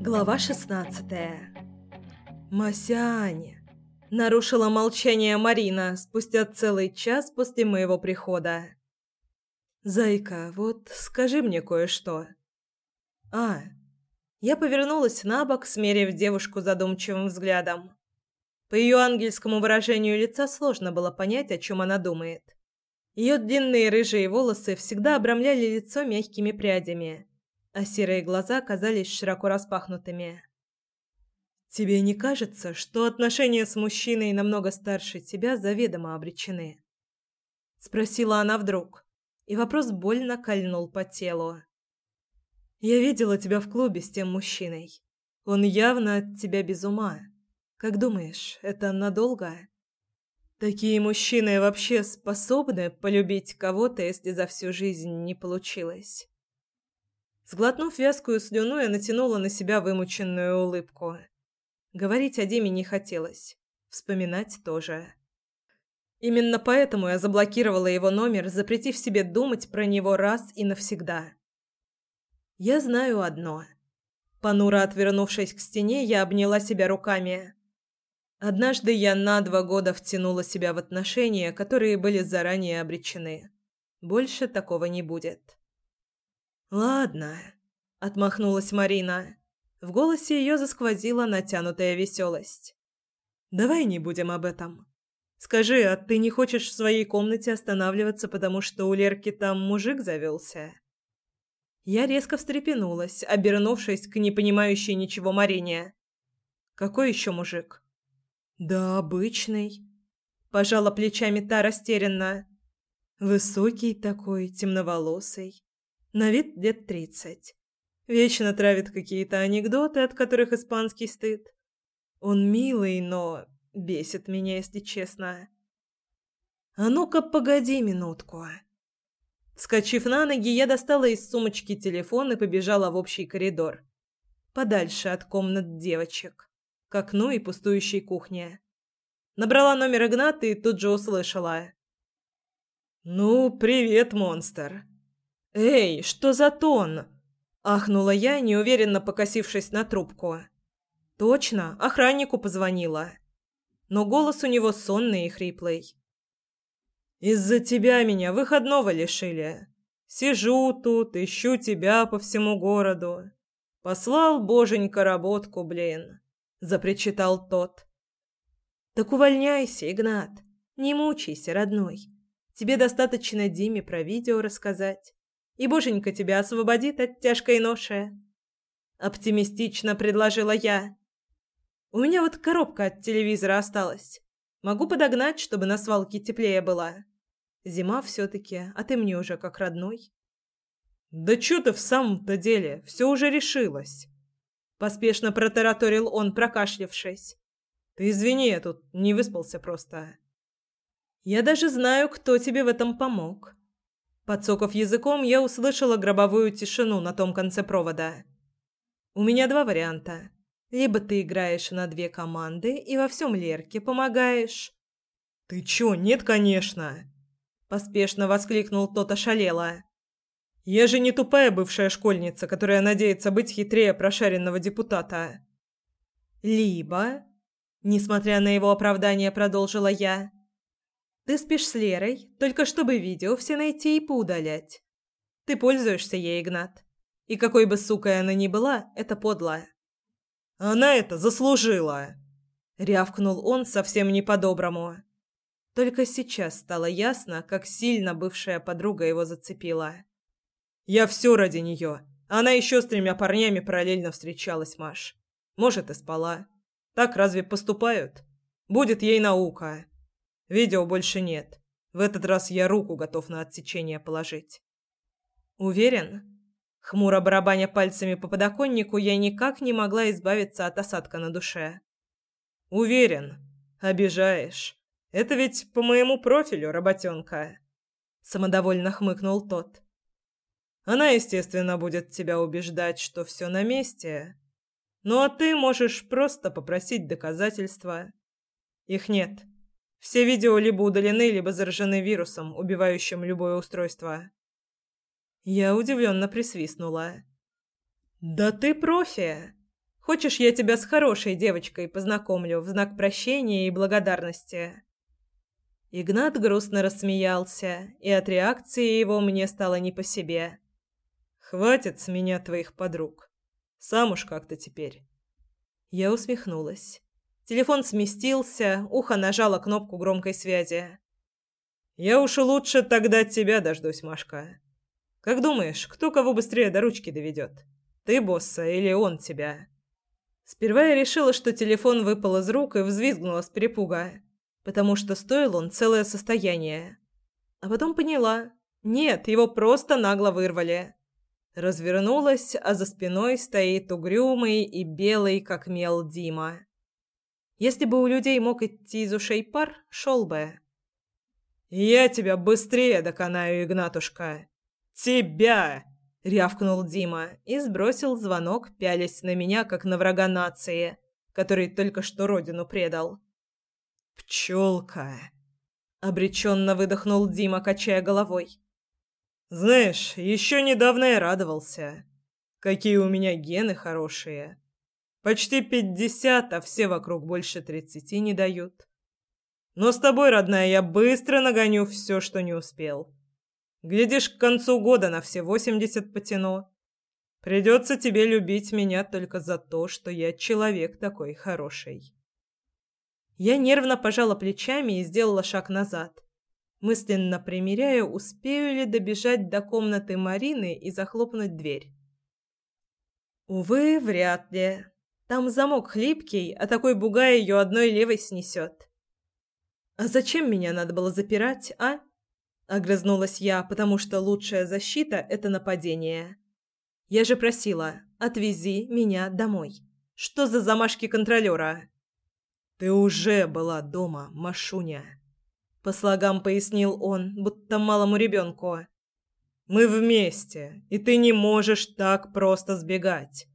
Глава шестнадцатая. Масяня. Нарушила молчание Марина спустя целый час после моего прихода. «Зайка, вот скажи мне кое-что». «А». Я повернулась на бок, смерив девушку задумчивым взглядом. По ее ангельскому выражению лица сложно было понять, о чем она думает. Ее длинные рыжие волосы всегда обрамляли лицо мягкими прядями, а серые глаза казались широко распахнутыми. «Тебе не кажется, что отношения с мужчиной намного старше тебя заведомо обречены?» Спросила она вдруг, и вопрос больно кольнул по телу. «Я видела тебя в клубе с тем мужчиной. Он явно от тебя без ума. Как думаешь, это надолго?» Такие мужчины вообще способны полюбить кого-то, если за всю жизнь не получилось. Сглотнув вязкую слюну, я натянула на себя вымученную улыбку. Говорить о Диме не хотелось. Вспоминать тоже. Именно поэтому я заблокировала его номер, запретив себе думать про него раз и навсегда. Я знаю одно. Понуро отвернувшись к стене, я обняла себя руками. Однажды я на два года втянула себя в отношения, которые были заранее обречены. Больше такого не будет. «Ладно», — отмахнулась Марина. В голосе ее засквозила натянутая веселость. «Давай не будем об этом. Скажи, а ты не хочешь в своей комнате останавливаться, потому что у Лерки там мужик завелся?» Я резко встрепенулась, обернувшись к непонимающей ничего Марине. «Какой еще мужик?» «Да обычный», — пожала плечами та растерянно. «Высокий такой, темноволосый, на вид лет тридцать. Вечно травит какие-то анекдоты, от которых испанский стыд. Он милый, но бесит меня, если честно. А ну-ка, погоди минутку. Вскочив на ноги, я достала из сумочки телефон и побежала в общий коридор. Подальше от комнат девочек. К окну и пустующей кухне. Набрала номер Игната и тут же услышала. «Ну, привет, монстр!» «Эй, что за тон?» Ахнула я, неуверенно покосившись на трубку. Точно, охраннику позвонила. Но голос у него сонный и хриплый. «Из-за тебя меня выходного лишили. Сижу тут, ищу тебя по всему городу. Послал боженька работку, блин», — запричитал тот. «Так увольняйся, Игнат. Не мучайся, родной. Тебе достаточно Диме про видео рассказать и боженька тебя освободит от тяжкой ноши. Оптимистично предложила я. У меня вот коробка от телевизора осталась. Могу подогнать, чтобы на свалке теплее было. Зима все-таки, а ты мне уже как родной. Да что ты в самом-то деле? Все уже решилось. Поспешно протараторил он, прокашлявшись. Ты извини, я тут не выспался просто. Я даже знаю, кто тебе в этом помог. Подсоков языком, я услышала гробовую тишину на том конце провода. У меня два варианта. Либо ты играешь на две команды и во всем Лерке помогаешь. Ты чё? Нет, конечно, поспешно воскликнул тот ошалело. Я же не тупая бывшая школьница, которая надеется быть хитрее прошаренного депутата. Либо, несмотря на его оправдание, продолжила я, ты спишь с Лерой, только чтобы видео все найти и поудалять. Ты пользуешься ей, Игнат. И какой бы сукой она ни была, это подло. Она это заслужила, рявкнул он совсем не по-доброму. Только сейчас стало ясно, как сильно бывшая подруга его зацепила. Я все ради нее. Она еще с тремя парнями параллельно встречалась, Маш. Может, и спала. Так разве поступают? Будет ей наука. Видео больше нет. В этот раз я руку готов на отсечение положить. Уверен? Хмуро барабаня пальцами по подоконнику, я никак не могла избавиться от осадка на душе. Уверен. Обижаешь. Это ведь по моему профилю, работенка. Самодовольно хмыкнул тот. Она, естественно, будет тебя убеждать, что все на месте. Ну а ты можешь просто попросить доказательства. Их нет. Все видео либо удалены, либо заражены вирусом, убивающим любое устройство. Я удивленно присвистнула. «Да ты профи! Хочешь, я тебя с хорошей девочкой познакомлю в знак прощения и благодарности?» Игнат грустно рассмеялся, и от реакции его мне стало не по себе. «Хватит с меня твоих подруг. Сам уж как-то теперь». Я усмехнулась. Телефон сместился, ухо нажало кнопку громкой связи. «Я уж лучше тогда тебя дождусь, Машка. Как думаешь, кто кого быстрее до ручки доведет? Ты босса или он тебя?» Сперва я решила, что телефон выпал из рук и взвизгнула с перепуга потому что стоил он целое состояние. А потом поняла. Нет, его просто нагло вырвали. Развернулась, а за спиной стоит угрюмый и белый, как мел Дима. Если бы у людей мог идти из ушей пар, шел бы. «Я тебя быстрее доконаю, Игнатушка!» «Тебя!» — рявкнул Дима и сбросил звонок, пялясь на меня, как на врага нации, который только что родину предал. «Пчелка!» — обреченно выдохнул Дима, качая головой. «Знаешь, еще недавно я радовался. Какие у меня гены хорошие. Почти пятьдесят, а все вокруг больше тридцати не дают. Но с тобой, родная, я быстро нагоню все, что не успел. Глядишь, к концу года на все восемьдесят потяну. Придется тебе любить меня только за то, что я человек такой хороший». Я нервно пожала плечами и сделала шаг назад, мысленно примеряя, успею ли добежать до комнаты Марины и захлопнуть дверь. Увы, вряд ли. Там замок хлипкий, а такой бугай ее одной левой снесет. «А зачем меня надо было запирать, а?» Огрызнулась я, потому что лучшая защита — это нападение. «Я же просила, отвези меня домой. Что за замашки контролера?» «Ты уже была дома, Машуня», — по слогам пояснил он, будто малому ребенку. «Мы вместе, и ты не можешь так просто сбегать».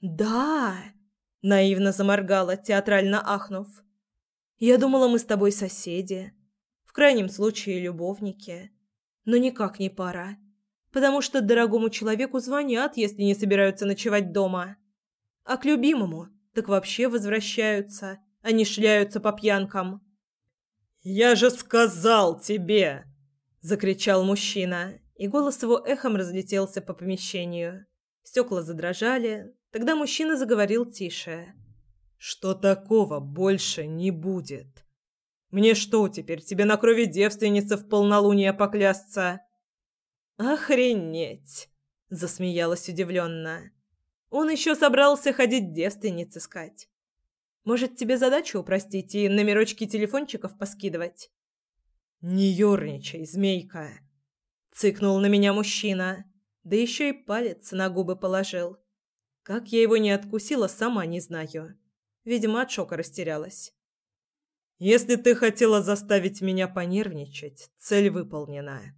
«Да!» — наивно заморгала, театрально ахнув. «Я думала, мы с тобой соседи, в крайнем случае любовники, но никак не пара, потому что дорогому человеку звонят, если не собираются ночевать дома, а к любимому так вообще возвращаются, а не шляются по пьянкам. «Я же сказал тебе!» – закричал мужчина, и голос его эхом разлетелся по помещению. Стекла задрожали, тогда мужчина заговорил тише. «Что такого больше не будет? Мне что теперь, тебе на крови девственницы в полнолуние поклясться?» «Охренеть!» – засмеялась удивленно. Он еще собрался ходить девственниц искать. Может, тебе задачу упростить и номерочки телефончиков поскидывать?» «Не ерничай, змейка!» — цыкнул на меня мужчина, да еще и палец на губы положил. Как я его не откусила, сама не знаю. Видимо, от шока растерялась. «Если ты хотела заставить меня понервничать, цель выполнена.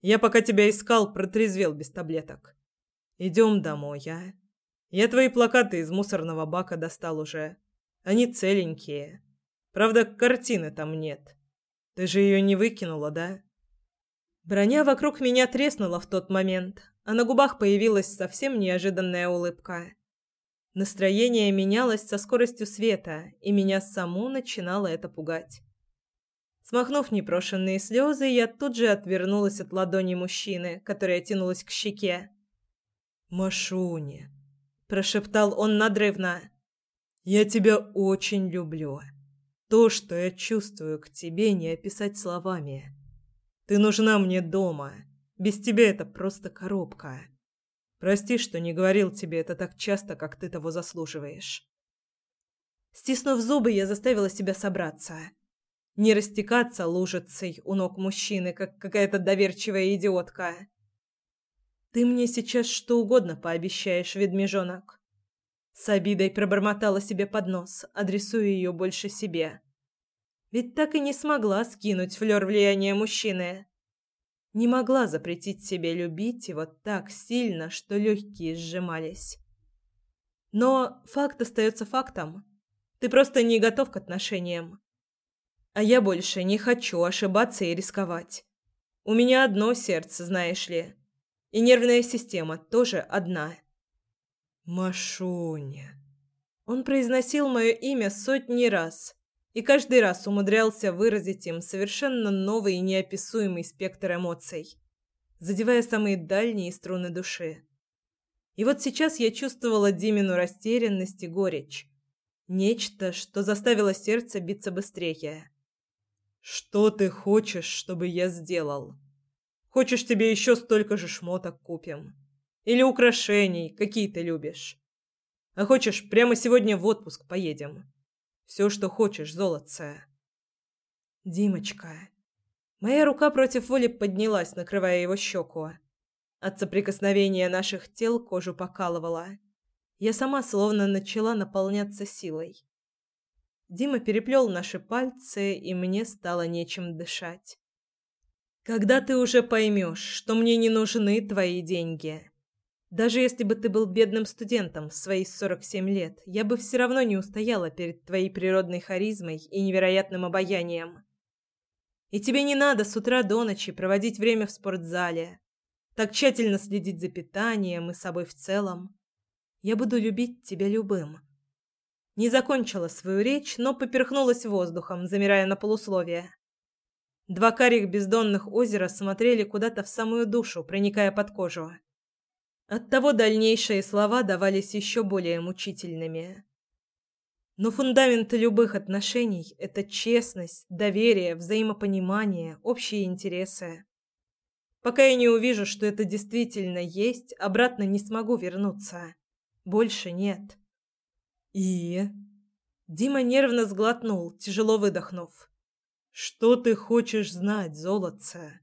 Я пока тебя искал, протрезвел без таблеток. Идем домой, а? Я твои плакаты из мусорного бака достал уже. Они целенькие. Правда, картины там нет. Ты же ее не выкинула, да? Броня вокруг меня треснула в тот момент, а на губах появилась совсем неожиданная улыбка. Настроение менялось со скоростью света, и меня саму начинало это пугать. Смахнув непрошенные слезы, я тут же отвернулась от ладони мужчины, которая тянулась к щеке. «Машуня!» – прошептал он надрывно. Я тебя очень люблю. То, что я чувствую к тебе, не описать словами. Ты нужна мне дома. Без тебя это просто коробка. Прости, что не говорил тебе это так часто, как ты того заслуживаешь. Стиснув зубы, я заставила себя собраться. Не растекаться лужицей у ног мужчины, как какая-то доверчивая идиотка. Ты мне сейчас что угодно пообещаешь, ведмежонок. С обидой пробормотала себе под нос, адресуя ее больше себе. Ведь так и не смогла скинуть флёр влияния мужчины. Не могла запретить себе любить его так сильно, что легкие сжимались. Но факт остается фактом. Ты просто не готов к отношениям. А я больше не хочу ошибаться и рисковать. У меня одно сердце, знаешь ли. И нервная система тоже одна. Машуня. Он произносил мое имя сотни раз и каждый раз умудрялся выразить им совершенно новый и неописуемый спектр эмоций, задевая самые дальние струны души. И вот сейчас я чувствовала Димину растерянность и горечь. Нечто, что заставило сердце биться быстрее. «Что ты хочешь, чтобы я сделал? Хочешь, тебе еще столько же шмоток купим?» Или украшений, какие ты любишь. А хочешь, прямо сегодня в отпуск поедем. Все, что хочешь, золотце. Димочка. Моя рука против воли поднялась, накрывая его щеку. От соприкосновения наших тел кожу покалывала. Я сама словно начала наполняться силой. Дима переплел наши пальцы, и мне стало нечем дышать. Когда ты уже поймешь, что мне не нужны твои деньги, даже если бы ты был бедным студентом в свои 47 лет, я бы все равно не устояла перед твоей природной харизмой и невероятным обаянием. И тебе не надо с утра до ночи проводить время в спортзале, так тщательно следить за питанием и собой в целом. Я буду любить тебя любым. Не закончила свою речь, но поперхнулась воздухом, замирая на полусловие. Два карих бездонных озера смотрели куда-то в самую душу, проникая под кожу. Оттого дальнейшие слова давались еще более мучительными. Но фундамент любых отношений – это честность, доверие, взаимопонимание, общие интересы. Пока я не увижу, что это действительно есть, обратно не смогу вернуться. Больше нет. И... Дима нервно сглотнул, тяжело выдохнув. «Что ты хочешь знать, золотце?»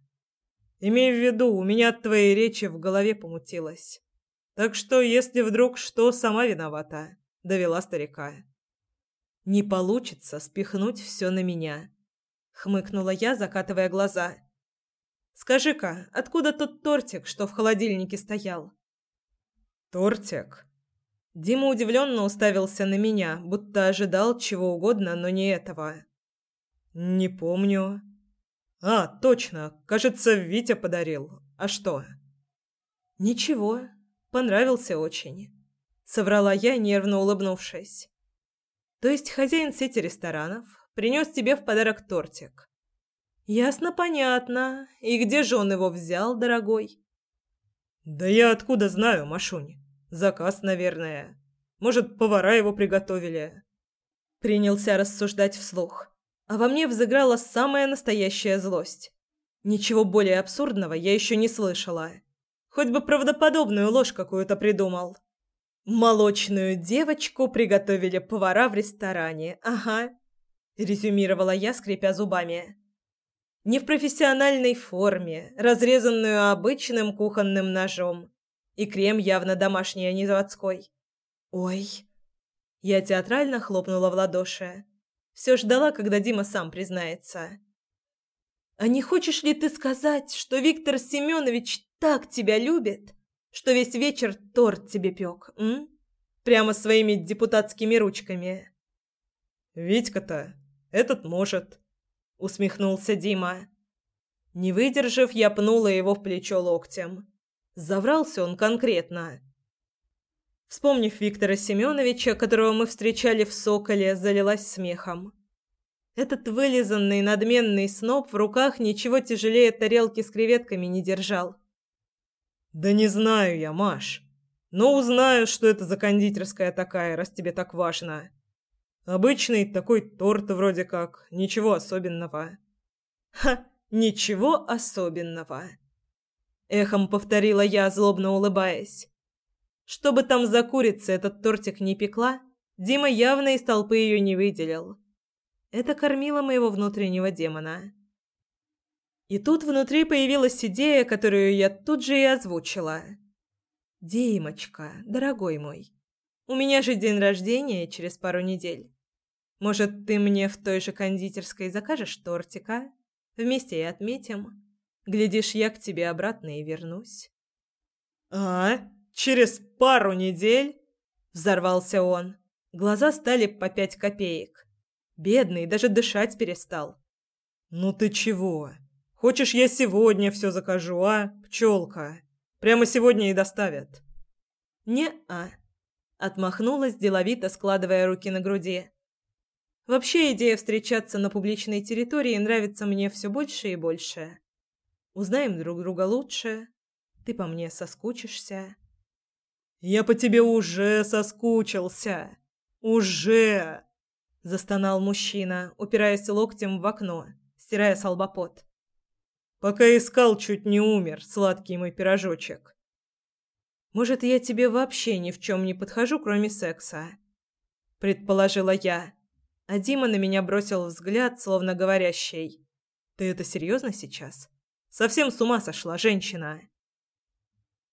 Имей в виду, у меня от твоей речи в голове помутилось. Так что, если вдруг что, сама виновата, довела старика. Не получится спихнуть все на меня, хмыкнула я, закатывая глаза. Скажи-ка, откуда тот тортик, что в холодильнике стоял? Тортик? Дима удивленно уставился на меня, будто ожидал чего угодно, но не этого. Не помню. А, точно. Кажется, Витя подарил. А что? Ничего. Понравился очень. Соврала я, нервно улыбнувшись. То есть хозяин сети ресторанов принес тебе в подарок тортик. Ясно, понятно. И где же он его взял, дорогой? Да я откуда знаю, Машунь? Заказ, наверное. Может, повара его приготовили. Принялся рассуждать вслух а во мне взыграла самая настоящая злость. Ничего более абсурдного я еще не слышала. Хоть бы правдоподобную ложь какую-то придумал. Молочную девочку приготовили повара в ресторане. Ага, резюмировала я, скрипя зубами. Не в профессиональной форме, разрезанную обычным кухонным ножом. И крем явно домашний, а не заводской. Ой. Я театрально хлопнула в ладоши. Все ждала, когда Дима сам признается. «А не хочешь ли ты сказать, что Виктор Семенович так тебя любит, что весь вечер торт тебе пек, м? Прямо своими депутатскими ручками?» «Витька-то этот может», — усмехнулся Дима. Не выдержав, я пнула его в плечо локтем. Заврался он конкретно. Вспомнив Виктора Семеновича, которого мы встречали в Соколе, залилась смехом. Этот вылизанный надменный сноб в руках ничего тяжелее тарелки с креветками не держал. «Да не знаю я, Маш. Но узнаю, что это за кондитерская такая, раз тебе так важно. Обычный такой торт вроде как, ничего особенного». «Ха, ничего особенного!» Эхом повторила я, злобно улыбаясь. Что бы там за курица этот тортик не пекла, Дима явно из толпы ее не выделил. Это кормило моего внутреннего демона. И тут внутри появилась идея, которую я тут же и озвучила. «Димочка, дорогой мой, у меня же день рождения через пару недель. Может, ты мне в той же кондитерской закажешь тортика? Вместе и отметим. Глядишь, я к тебе обратно и вернусь». «А?» Через пару недель...» Взорвался он. Глаза стали по пять копеек. Бедный даже дышать перестал. «Ну ты чего? Хочешь, я сегодня все закажу, а, пчелка?» Прямо сегодня и доставят». «Не-а», — отмахнулась, деловито складывая руки на груди. «Вообще идея встречаться на публичной территории нравится мне все больше и больше. Узнаем друг друга лучше. Ты по мне соскучишься». «Я по тебе уже соскучился. Уже!» — застонал мужчина, упираясь локтем в окно, стирая с лба пот. «Пока искал, чуть не умер, сладкий мой пирожочек». «Может, я тебе вообще ни в чем не подхожу, кроме секса?» — предположила я. А Дима на меня бросил взгляд, словно говорящий. «Ты это серьезно сейчас? Совсем с ума сошла женщина!»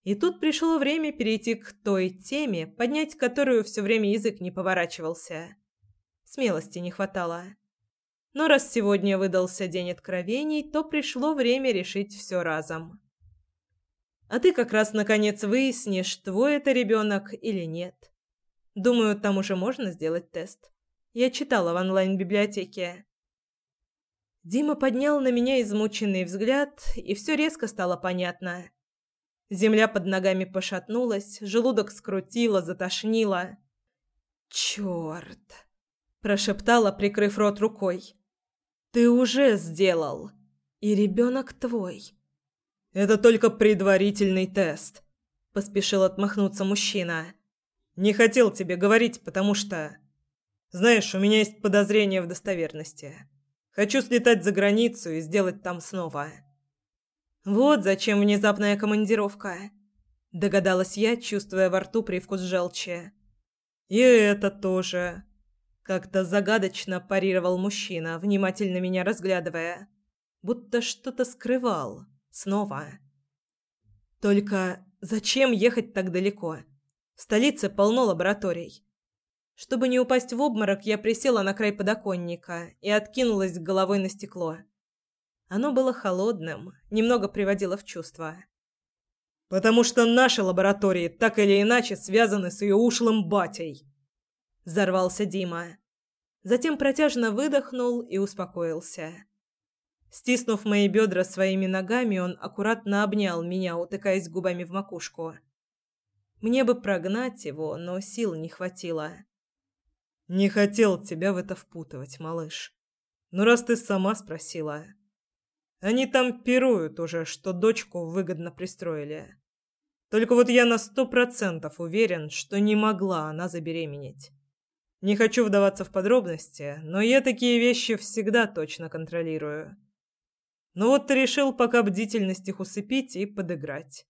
И тут пришло время перейти к той теме, поднять которую все время язык не поворачивался. Смелости не хватало. Но раз сегодня выдался день откровений, то пришло время решить все разом. А ты как раз наконец выяснишь, твой это ребенок или нет. Думаю, там уже можно сделать тест. Я читала в онлайн-библиотеке. Дима поднял на меня измученный взгляд, и все резко стало понятно. Земля под ногами пошатнулась, желудок скрутило, затошнило. «Черт!» – прошептала, прикрыв рот рукой. «Ты уже сделал. И ребенок твой». «Это только предварительный тест», – поспешил отмахнуться мужчина. «Не хотел тебе говорить, потому что...» «Знаешь, у меня есть подозрение в достоверности. Хочу слетать за границу и сделать там снова». Вот зачем внезапная командировка. Догадалась я, чувствуя во рту привкус желчи. И это тоже. Как-то загадочно парировал мужчина, внимательно меня разглядывая. Будто что-то скрывал. Снова. Только зачем ехать так далеко? В столице полно лабораторий. Чтобы не упасть в обморок, я присела на край подоконника и откинулась головой на стекло. Оно было холодным, немного приводило в чувство. «Потому что наши лаборатории так или иначе связаны с ее ушлым батей!» Взорвался Дима. Затем протяжно выдохнул и успокоился. Стиснув мои бедра своими ногами, он аккуратно обнял меня, утыкаясь губами в макушку. Мне бы прогнать его, но сил не хватило. «Не хотел тебя в это впутывать, малыш. Но раз ты сама спросила...» Они там пируют уже, что дочку выгодно пристроили. Только вот я на сто процентов уверен, что не могла она забеременеть. Не хочу вдаваться в подробности, но я такие вещи всегда точно контролирую. Но вот ты решил пока бдительность их усыпить и подыграть.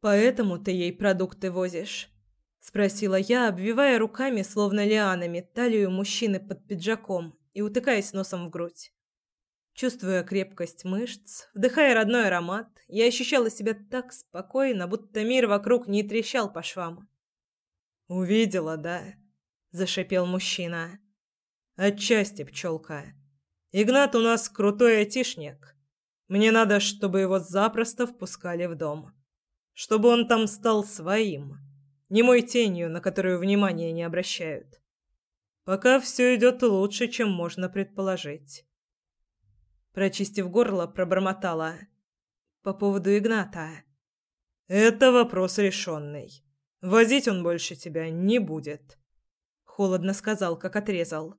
«Поэтому ты ей продукты возишь?» — спросила я, обвивая руками, словно лианами, талию мужчины под пиджаком и утыкаясь носом в грудь. Чувствуя крепкость мышц, вдыхая родной аромат, я ощущала себя так спокойно, будто мир вокруг не трещал по швам. «Увидела, да?» – зашипел мужчина. «Отчасти, пчелка. Игнат у нас крутой айтишник. Мне надо, чтобы его запросто впускали в дом. Чтобы он там стал своим, не мой тенью, на которую внимания не обращают. Пока все идет лучше, чем можно предположить». Прочистив горло, пробормотала. По поводу Игната. «Это вопрос решенный. Возить он больше тебя не будет», — холодно сказал, как отрезал.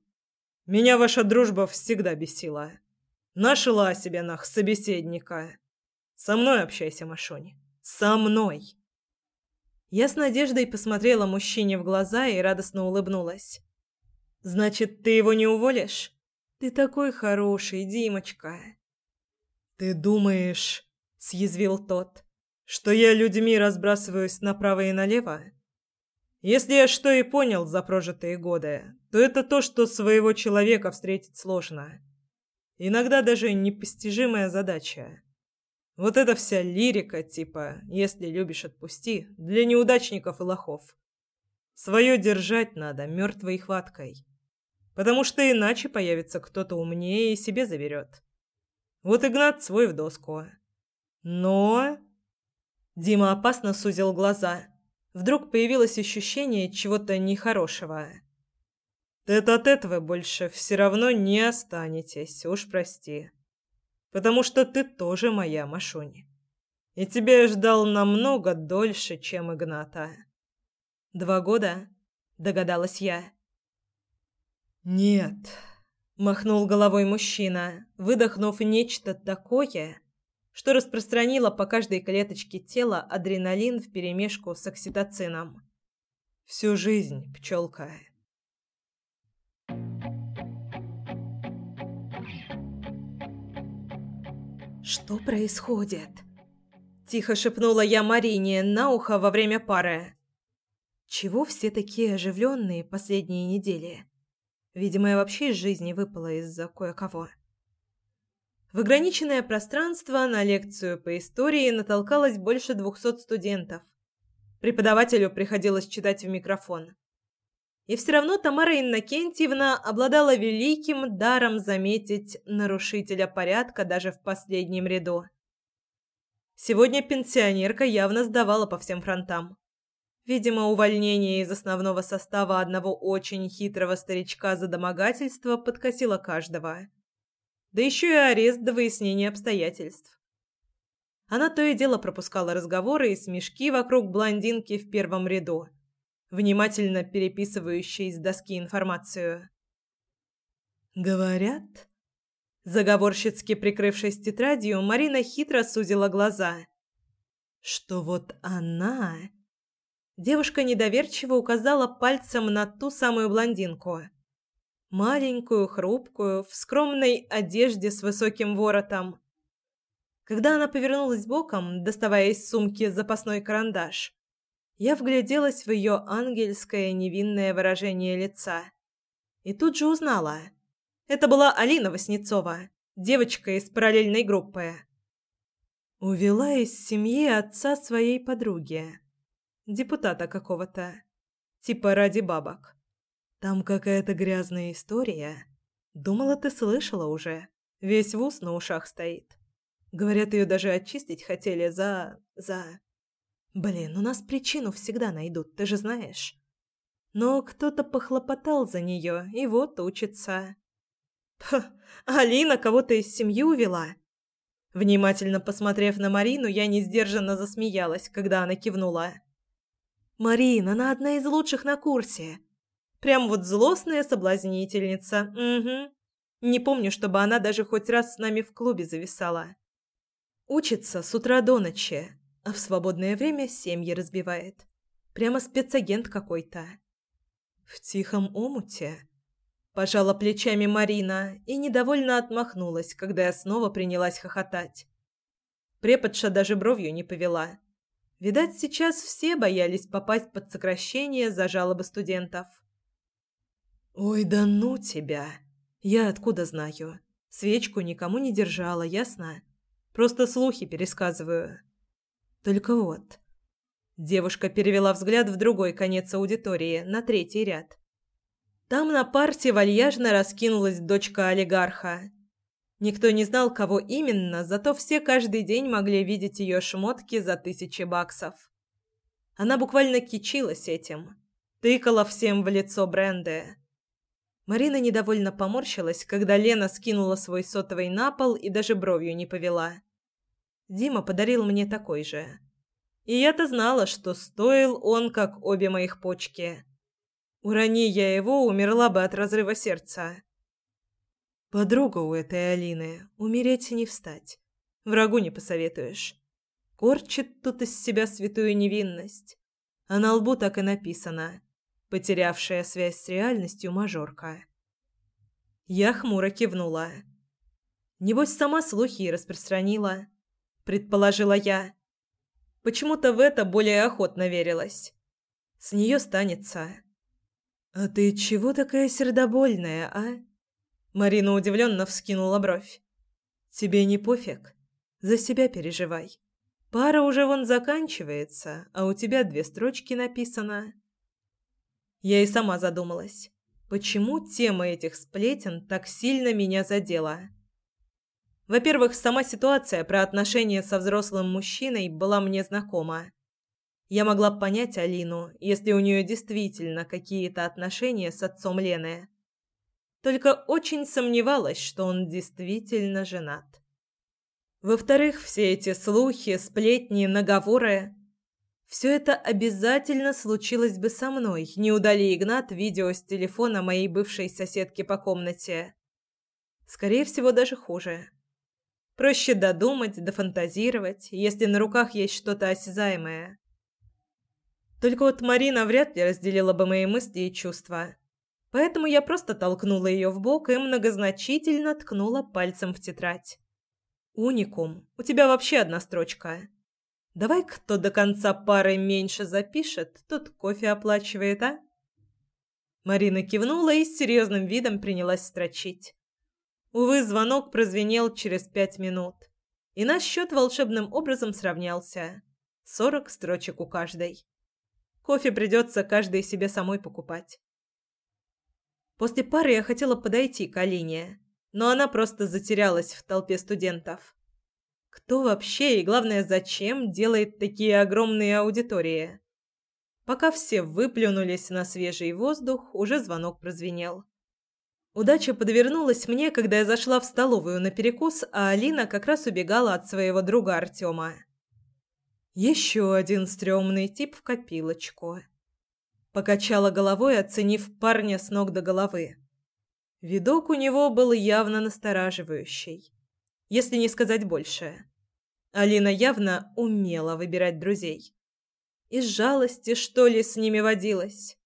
«Меня ваша дружба всегда бесила. Нашла себе нах собеседника. Со мной общайся, Машонь. Со мной!» Я с надеждой посмотрела мужчине в глаза и радостно улыбнулась. «Значит, ты его не уволишь?» Ты такой хороший, Димочка. Ты думаешь, съязвил тот, что я людьми разбрасываюсь направо и налево? Если я что и понял за прожитые годы, то это то, что своего человека встретить сложно. Иногда даже непостижимая задача. Вот эта вся лирика, типа «если любишь, отпусти» для неудачников и лохов. Свое держать надо мертвой хваткой потому что иначе появится кто-то умнее и себе заберет. Вот Игнат свой в доску. Но... Дима опасно сузил глаза. Вдруг появилось ощущение чего-то нехорошего. Тет от этого больше все равно не останетесь, уж прости. Потому что ты тоже моя, Машунь. И тебя я ждал намного дольше, чем Игната. Два года, догадалась я. Нет, махнул головой мужчина, выдохнув нечто такое, что распространило по каждой клеточке тела адреналин вперемешку с окситоцином. Всю жизнь, пчелка. Что происходит? Тихо шепнула я Марине на ухо во время пары. Чего все такие оживленные последние недели? Видимо, я вообще из жизни выпала из-за кое-кого. В ограниченное пространство на лекцию по истории натолкалось больше двухсот студентов. Преподавателю приходилось читать в микрофон. И все равно Тамара Иннокентьевна обладала великим даром заметить нарушителя порядка даже в последнем ряду. Сегодня пенсионерка явно сдавала по всем фронтам. Видимо, увольнение из основного состава одного очень хитрого старичка за домогательство подкосило каждого. Да еще и арест до выяснения обстоятельств. Она то и дело пропускала разговоры и смешки вокруг блондинки в первом ряду, внимательно переписывающей с доски информацию. «Говорят?» Заговорщицки прикрывшись тетрадью, Марина хитро сузила глаза. «Что вот она...» Девушка недоверчиво указала пальцем на ту самую блондинку. Маленькую, хрупкую, в скромной одежде с высоким воротом. Когда она повернулась боком, доставая из сумки запасной карандаш, я вгляделась в ее ангельское невинное выражение лица. И тут же узнала. Это была Алина Васнецова, девочка из параллельной группы. Увела из семьи отца своей подруги депутата какого-то. Типа ради бабок. Там какая-то грязная история. Думала, ты слышала уже. Весь вуз на ушах стоит. Говорят, ее даже очистить хотели за... за... Блин, у нас причину всегда найдут, ты же знаешь. Но кто-то похлопотал за нее, и вот учится. Пх, Алина кого-то из семьи увела. Внимательно посмотрев на Марину, я несдержанно засмеялась, когда она кивнула. Марина, она одна из лучших на курсе. Прям вот злостная соблазнительница. Угу. Не помню, чтобы она даже хоть раз с нами в клубе зависала. Учится с утра до ночи, а в свободное время семьи разбивает. Прямо спецагент какой-то. В тихом омуте. Пожала плечами Марина и недовольно отмахнулась, когда я снова принялась хохотать. Преподша даже бровью не повела. Видать, сейчас все боялись попасть под сокращение за жалобы студентов. «Ой, да ну тебя! Я откуда знаю? Свечку никому не держала, ясно? Просто слухи пересказываю. Только вот...» Девушка перевела взгляд в другой конец аудитории, на третий ряд. Там на парте вальяжно раскинулась дочка олигарха, Никто не знал, кого именно, зато все каждый день могли видеть ее шмотки за тысячи баксов. Она буквально кичилась этим. Тыкала всем в лицо бренды. Марина недовольно поморщилась, когда Лена скинула свой сотовый на пол и даже бровью не повела. Дима подарил мне такой же. И я-то знала, что стоил он, как обе моих почки. Урони я его, умерла бы от разрыва сердца. Подруга у этой Алины, умереть не встать. Врагу не посоветуешь. Корчит тут из себя святую невинность. А на лбу так и написано «Потерявшая связь с реальностью мажорка». Я хмуро кивнула. Небось, сама слухи и распространила, предположила я. Почему-то в это более охотно верилась. С нее станется. «А ты чего такая сердобольная, а?» Марина удивленно вскинула бровь. «Тебе не пофиг? За себя переживай. Пара уже вон заканчивается, а у тебя две строчки написано». Я и сама задумалась, почему тема этих сплетен так сильно меня задела. Во-первых, сама ситуация про отношения со взрослым мужчиной была мне знакома. Я могла понять Алину, если у нее действительно какие-то отношения с отцом Лены. Только очень сомневалась, что он действительно женат. Во-вторых, все эти слухи, сплетни, наговоры... Все это обязательно случилось бы со мной, не удали Игнат видео с телефона моей бывшей соседки по комнате. Скорее всего, даже хуже. Проще додумать, дофантазировать, если на руках есть что-то осязаемое. Только вот Марина вряд ли разделила бы мои мысли и чувства. Поэтому я просто толкнула ее в бок и многозначительно ткнула пальцем в тетрадь. «Уникум, у тебя вообще одна строчка. Давай кто до конца пары меньше запишет, тот кофе оплачивает, а?» Марина кивнула и с серьезным видом принялась строчить. Увы, звонок прозвенел через пять минут, и наш счет волшебным образом сравнялся. Сорок строчек у каждой. Кофе придется каждой себе самой покупать. После пары я хотела подойти к Алине, но она просто затерялась в толпе студентов. Кто вообще и, главное, зачем делает такие огромные аудитории? Пока все выплюнулись на свежий воздух, уже звонок прозвенел. Удача подвернулась мне, когда я зашла в столовую на перекус, а Алина как раз убегала от своего друга Артема. Еще один стрёмный тип в копилочку. Покачала головой, оценив парня с ног до головы. Видок у него был явно настораживающий, если не сказать больше. Алина явно умела выбирать друзей. Из жалости, что ли, с ними водилась.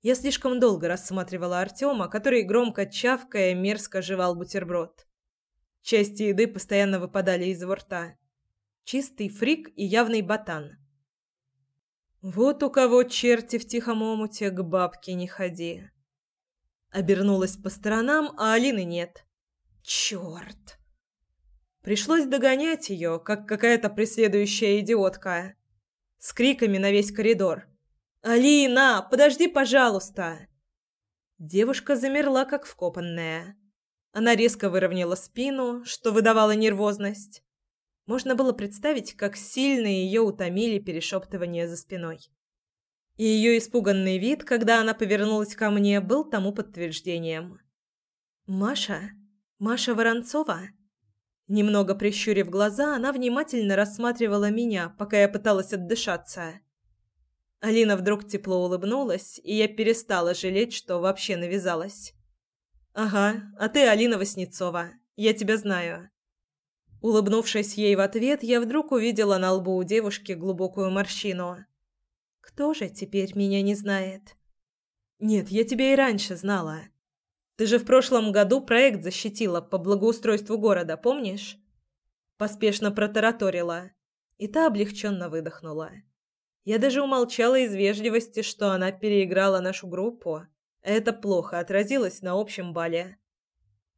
Я слишком долго рассматривала Артема, который, громко чавкая, мерзко жевал бутерброд. Части еды постоянно выпадали из его рта. Чистый фрик и явный ботан. Вот у кого черти в тихом омуте к бабке не ходи. Обернулась по сторонам, а Алины нет. Черт! Пришлось догонять ее, как какая-то преследующая идиотка. С криками на весь коридор. «Алина, подожди, пожалуйста!» Девушка замерла, как вкопанная. Она резко выровняла спину, что выдавало нервозность. Можно было представить, как сильно ее утомили перешептывания за спиной. И ее испуганный вид, когда она повернулась ко мне, был тому подтверждением. «Маша? Маша Воронцова?» Немного прищурив глаза, она внимательно рассматривала меня, пока я пыталась отдышаться. Алина вдруг тепло улыбнулась, и я перестала жалеть, что вообще навязалась. «Ага, а ты Алина Васнецова. Я тебя знаю». Улыбнувшись ей в ответ, я вдруг увидела на лбу у девушки глубокую морщину. «Кто же теперь меня не знает?» «Нет, я тебя и раньше знала. Ты же в прошлом году проект защитила по благоустройству города, помнишь?» Поспешно протараторила, и та облегченно выдохнула. Я даже умолчала из вежливости, что она переиграла нашу группу. Это плохо отразилось на общем бале.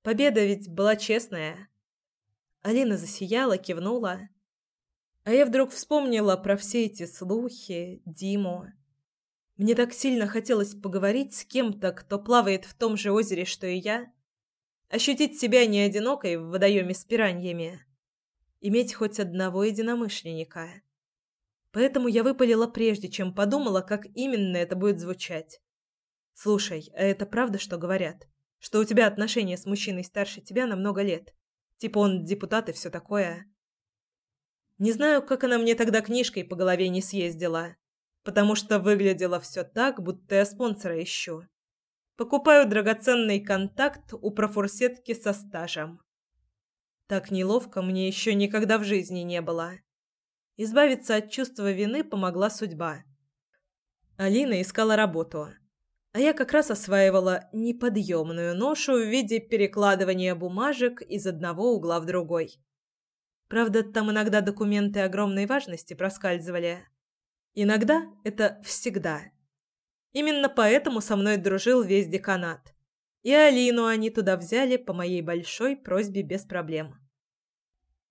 Победа ведь была честная. Алина засияла, кивнула. А я вдруг вспомнила про все эти слухи, Диму. Мне так сильно хотелось поговорить с кем-то, кто плавает в том же озере, что и я. Ощутить себя не одинокой в водоеме с пираньями. Иметь хоть одного единомышленника. Поэтому я выпалила прежде, чем подумала, как именно это будет звучать. «Слушай, а это правда, что говорят? Что у тебя отношения с мужчиной старше тебя на много лет? Типа он депутат и все такое?» Не знаю, как она мне тогда книжкой по голове не съездила, потому что выглядело все так, будто я спонсора ищу. Покупаю драгоценный контакт у профурсетки со стажем. Так неловко мне еще никогда в жизни не было. Избавиться от чувства вины помогла судьба. Алина искала работу, а я как раз осваивала неподъемную ношу в виде перекладывания бумажек из одного угла в другой. Правда, там иногда документы огромной важности проскальзывали. Иногда это всегда. Именно поэтому со мной дружил весь деканат. И Алину они туда взяли по моей большой просьбе без проблем.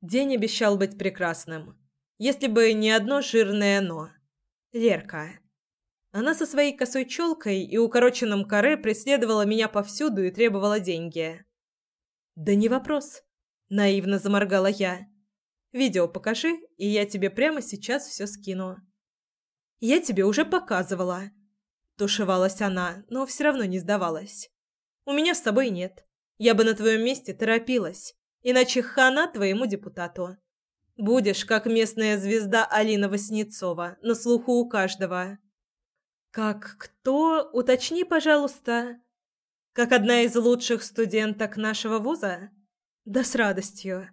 День обещал быть прекрасным. Если бы не одно жирное «но». Лерка. Она со своей косой челкой и укороченным каре преследовала меня повсюду и требовала деньги. «Да не вопрос», — наивно заморгала я. «Видео покажи, и я тебе прямо сейчас все скину». «Я тебе уже показывала», — тушевалась она, но все равно не сдавалась. «У меня с собой нет. Я бы на твоем месте торопилась. Иначе хана твоему депутату. Будешь, как местная звезда Алина Васнецова, на слуху у каждого. Как кто? Уточни, пожалуйста. Как одна из лучших студенток нашего вуза? Да с радостью.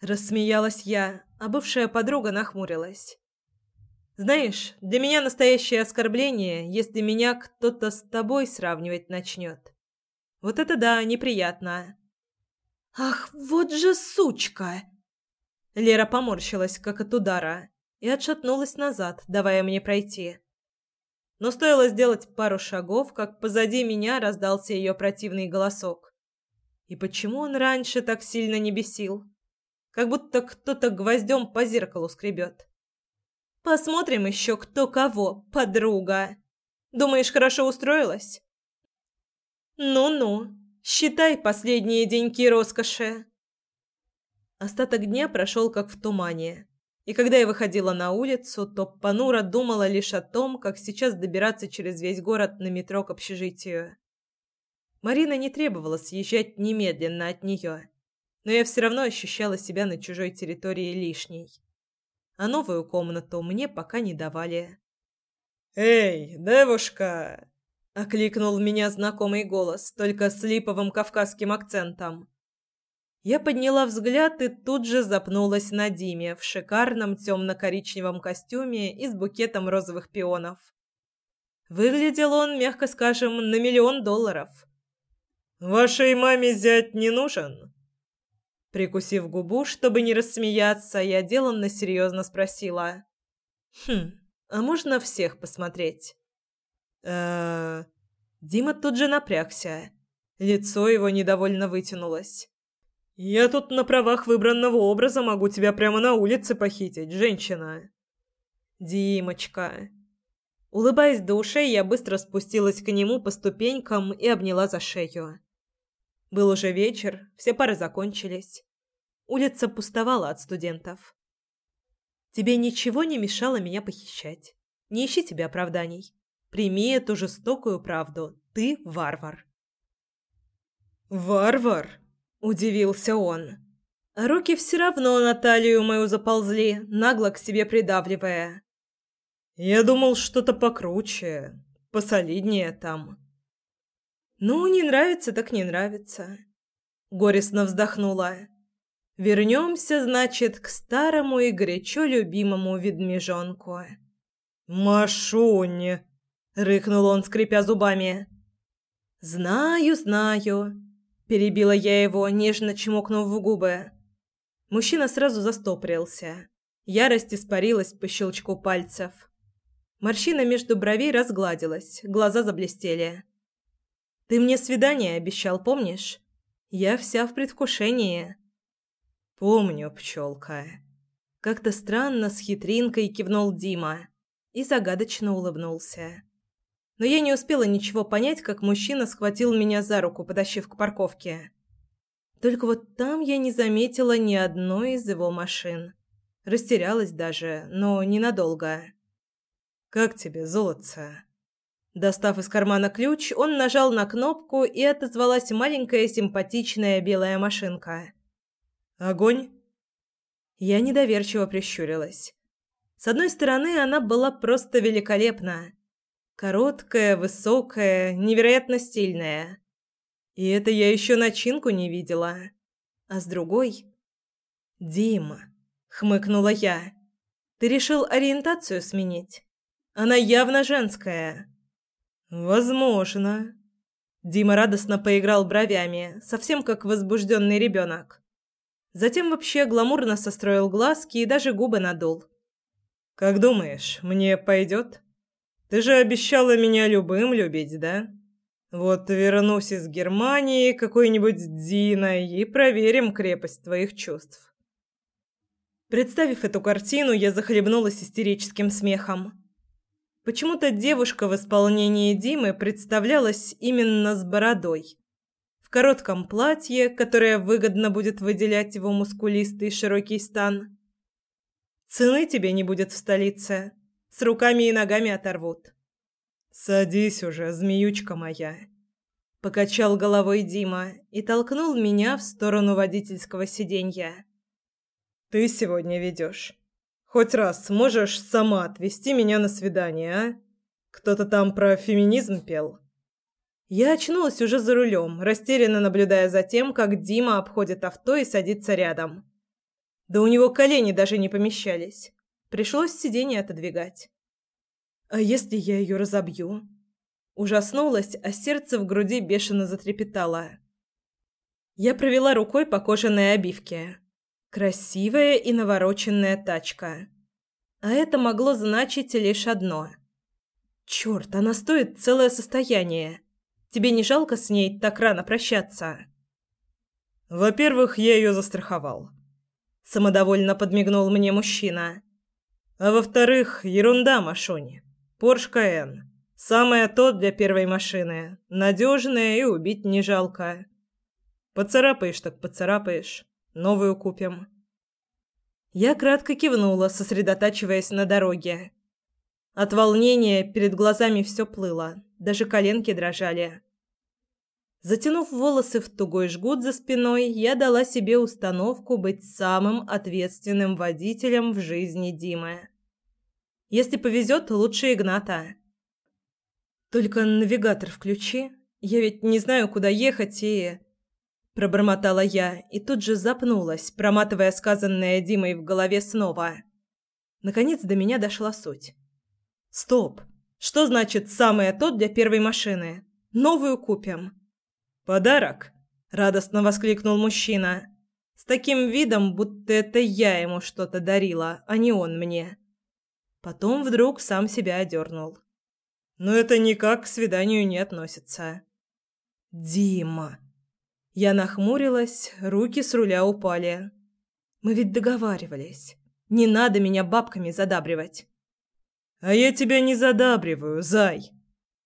Рассмеялась я, а бывшая подруга нахмурилась. Знаешь, для меня настоящее оскорбление, если меня кто-то с тобой сравнивать начнет. Вот это да, неприятно. Ах, вот же сучка. Лера поморщилась, как от удара, и отшатнулась назад, давая мне пройти. Но стоило сделать пару шагов, как позади меня раздался ее противный голосок. И почему он раньше так сильно не бесил? Как будто кто-то гвоздем по зеркалу скребет. Посмотрим еще кто кого, подруга. Думаешь, хорошо устроилась? Ну-ну, считай последние деньки роскоши. Остаток дня прошел как в тумане. И когда я выходила на улицу, то понуро думала лишь о том, как сейчас добираться через весь город на метро к общежитию. Марина не требовала съезжать немедленно от нее, но я все равно ощущала себя на чужой территории лишней. А новую комнату мне пока не давали. «Эй, девушка!» — окликнул меня знакомый голос, только с липовым кавказским акцентом. Я подняла взгляд и тут же запнулась на Диме в шикарном темно-коричневом костюме и с букетом розовых пионов. Выглядел он, мягко скажем, на миллион долларов. «Вашей маме зять не нужен?» Прикусив губу, чтобы не рассмеяться, я деланно серьезно спросила. «Хм, а можно всех посмотреть?» э Дима тут же напрягся. Лицо его недовольно вытянулось. Я тут на правах выбранного образа могу тебя прямо на улице похитить, женщина. Димочка. Улыбаясь до ушей, я быстро спустилась к нему по ступенькам и обняла за шею. Был уже вечер, все пары закончились. Улица пустовала от студентов. Тебе ничего не мешало меня похищать. Не ищи тебе оправданий. Прими эту жестокую правду. Ты варвар. Варвар? Удивился он. Руки все равно на талию мою заползли, нагло к себе придавливая. Я думал, что-то покруче, посолиднее там. Ну, не нравится так не нравится. Горестно вздохнула. Вернемся, значит, к старому и горячо любимому ведмежонку. «Машуня!» — рыкнул он, скрипя зубами. «Знаю, знаю перебила я его, нежно чмокнув в губы. Мужчина сразу застопорился. Ярость испарилась по щелчку пальцев. Морщина между бровей разгладилась, глаза заблестели. Ты мне свидание обещал, помнишь? Я вся в предвкушении. Помню, пчелка. Как-то странно с хитринкой кивнул Дима и загадочно улыбнулся но я не успела ничего понять, как мужчина схватил меня за руку, потащив к парковке. Только вот там я не заметила ни одной из его машин. Растерялась даже, но ненадолго. «Как тебе, золотце?» Достав из кармана ключ, он нажал на кнопку, и отозвалась маленькая симпатичная белая машинка. «Огонь?» Я недоверчиво прищурилась. С одной стороны, она была просто великолепна. Короткая, высокая, невероятно стильная. И это я еще начинку не видела. А с другой... «Дима», — хмыкнула я, — «ты решил ориентацию сменить? Она явно женская». «Возможно». Дима радостно поиграл бровями, совсем как возбужденный ребенок. Затем вообще гламурно состроил глазки и даже губы надул. «Как думаешь, мне пойдет?» Ты же обещала меня любым любить, да? Вот вернусь из Германии какой-нибудь Диной и проверим крепость твоих чувств. Представив эту картину, я захлебнулась истерическим смехом. Почему-то девушка в исполнении Димы представлялась именно с бородой. В коротком платье, которое выгодно будет выделять его мускулистый широкий стан. Цены тебе не будет в столице. С руками и ногами оторвут. Садись уже, змеючка моя. Покачал головой Дима и толкнул меня в сторону водительского сиденья. Ты сегодня ведешь. Хоть раз сможешь сама отвезти меня на свидание, а? Кто-то там про феминизм пел. Я очнулась уже за рулем, растерянно наблюдая за тем, как Дима обходит авто и садится рядом. Да у него колени даже не помещались. Пришлось сиденье отодвигать. А если я ее разобью? Ужаснулась, а сердце в груди бешено затрепетало. Я провела рукой по кожаной обивке. Красивая и навороченная тачка. А это могло значить лишь одно. Черт, она стоит целое состояние. Тебе не жалко с ней так рано прощаться? Во-первых, я ее застраховал. Самодовольно подмигнул мне мужчина. А во-вторых, ерунда, Машуни. Порш Каен. Самое то для первой машины. Надежная и убить не жалко. Поцарапаешь так поцарапаешь. Новую купим. Я кратко кивнула, сосредотачиваясь на дороге. От волнения перед глазами все плыло, даже коленки дрожали. Затянув волосы в тугой жгут за спиной, я дала себе установку быть самым ответственным водителем в жизни Димы. Если повезет, лучше Игната. Только навигатор включи. Я ведь не знаю, куда ехать и пробормотала я и тут же запнулась, проматывая сказанное Димой в голове снова. Наконец до меня дошла суть. Стоп. Что значит самое то для первой машины? Новую купим. Подарок, радостно воскликнул мужчина. С таким видом, будто это я ему что-то дарила, а не он мне. Потом вдруг сам себя одернул. Но это никак к свиданию не относится. Дима. Я нахмурилась, руки с руля упали. Мы ведь договаривались. Не надо меня бабками задабривать. А я тебя не задабриваю, зай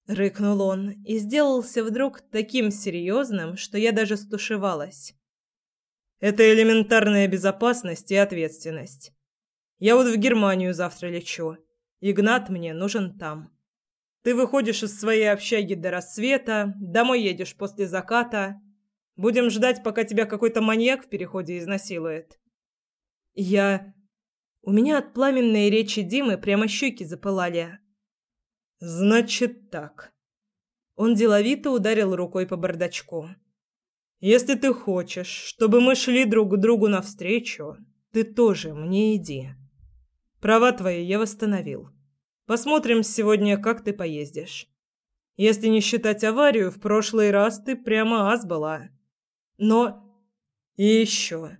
рыкнул он и сделался вдруг таким серьезным, что я даже стушевалась. Это элементарная безопасность и ответственность. Я вот в Германию завтра лечу. Игнат мне нужен там. Ты выходишь из своей общаги до рассвета, домой едешь после заката. Будем ждать, пока тебя какой-то маньяк в переходе изнасилует. Я У меня от пламенной речи Димы прямо щеки запылали. Значит так. Он деловито ударил рукой по бардачку. Если ты хочешь, чтобы мы шли друг к другу навстречу, ты тоже мне иди. Права твои я восстановил. Посмотрим сегодня, как ты поездишь. Если не считать аварию, в прошлый раз ты прямо ас была. Но и еще.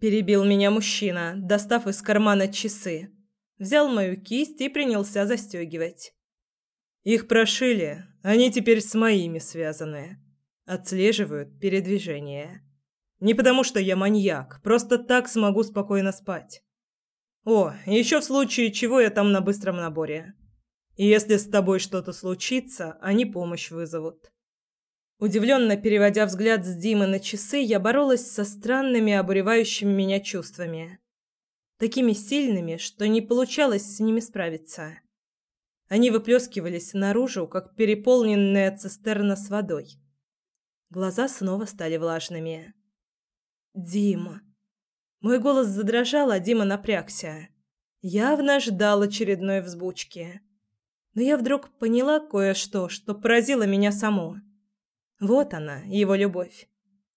Перебил меня мужчина, достав из кармана часы. Взял мою кисть и принялся застегивать. Их прошили, они теперь с моими связаны. Отслеживают передвижение. Не потому что я маньяк, просто так смогу спокойно спать. О, еще в случае чего я там на быстром наборе. И если с тобой что-то случится, они помощь вызовут. Удивленно переводя взгляд с Димы на часы, я боролась со странными обуревающими меня чувствами. Такими сильными, что не получалось с ними справиться. Они выплескивались наружу, как переполненная цистерна с водой. Глаза снова стали влажными. «Дима!» Мой голос задрожал, а Дима напрягся. Явно ждал очередной взбучки. Но я вдруг поняла кое-что, что поразило меня саму. Вот она, его любовь.